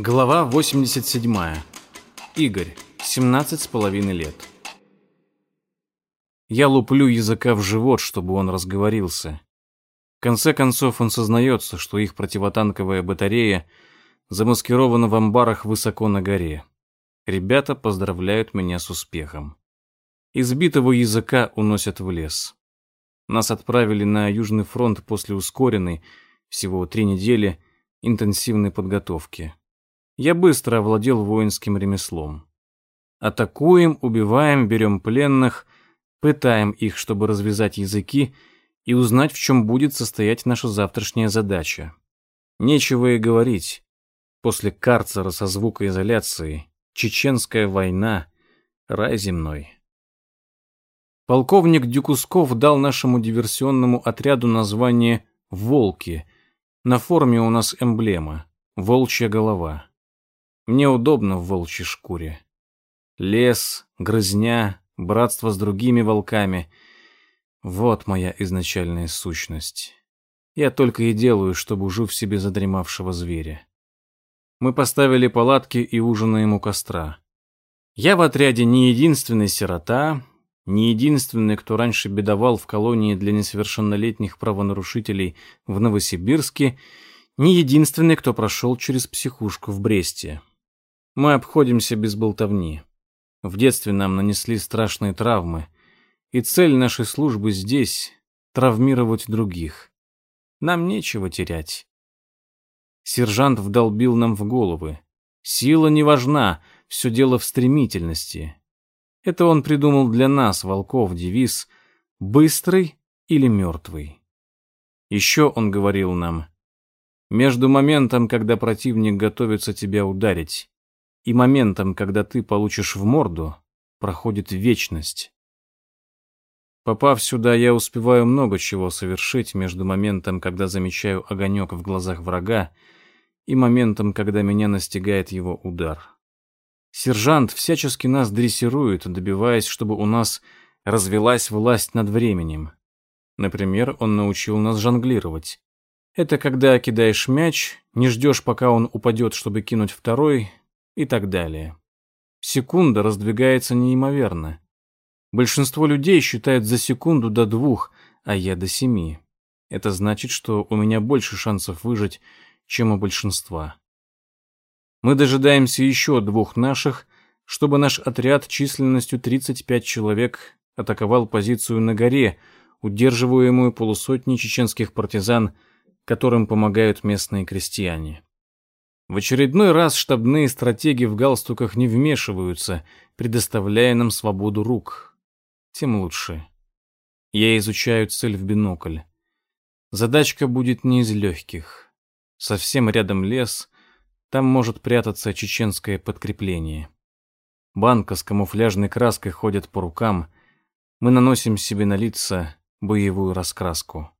Глава 87. Игорь, 17 с половиной лет. Я луплю языка в живот, чтобы он разговорился. В конце концов он сознается, что их противотанковая батарея замаскирована в амбарах высоко на горе. Ребята поздравляют меня с успехом. Избитого языка уносят в лес. Нас отправили на Южный фронт после ускоренной, всего три недели, интенсивной подготовки. Я быстро овладел воинским ремеслом. Атакуем, убиваем, берем пленных, пытаем их, чтобы развязать языки и узнать, в чем будет состоять наша завтрашняя задача. Нечего и говорить. После карцера со звукоизоляцией, чеченская война, рай земной. Полковник Дюкусков дал нашему диверсионному отряду название «Волки». На форме у нас эмблема — волчья голова. Мне удобно в волчьей шкуре. Лес, грызня, братство с другими волками — вот моя изначальная сущность. Я только и делаю, чтобы жив себе задремавшего зверя. Мы поставили палатки и ужинаем у костра. Я в отряде не единственный сирота, не единственный, кто раньше бедовал в колонии для несовершеннолетних правонарушителей в Новосибирске, не единственный, кто прошел через психушку в Бресте. Мы обходимся без болтовни. В детстве нам нанесли страшные травмы, и цель нашей службы здесь — травмировать других. Нам нечего терять. Сержант вдолбил нам в головы. Сила не важна, все дело в стремительности. Это он придумал для нас, волков, девиз «Быстрый или мертвый». Еще он говорил нам, между моментом, когда противник готовится тебя ударить, и моментом, когда ты получишь в морду, проходит вечность. Попав сюда, я успеваю много чего совершить между моментом, когда замечаю огонек в глазах врага, и моментом, когда меня настигает его удар. Сержант всячески нас дрессирует, добиваясь, чтобы у нас развелась власть над временем. Например, он научил нас жонглировать. Это когда кидаешь мяч, не ждешь, пока он упадет, чтобы кинуть второй, и так далее. Секунда раздвигается неимоверно. Большинство людей считают за секунду до двух, а я до семи. Это значит, что у меня больше шансов выжить, чем у большинства. Мы дожидаемся еще двух наших, чтобы наш отряд численностью 35 человек атаковал позицию на горе, удерживаемую полусотней чеченских партизан, которым помогают местные крестьяне. В очередной раз штабные стратеги в галстуках не вмешиваются, предоставляя нам свободу рук. Тем лучше. Я изучаю цель в бинокль. Задачка будет не из легких. Совсем рядом лес, там может прятаться чеченское подкрепление. Банка с камуфляжной краской ходит по рукам. Мы наносим себе на лица боевую раскраску.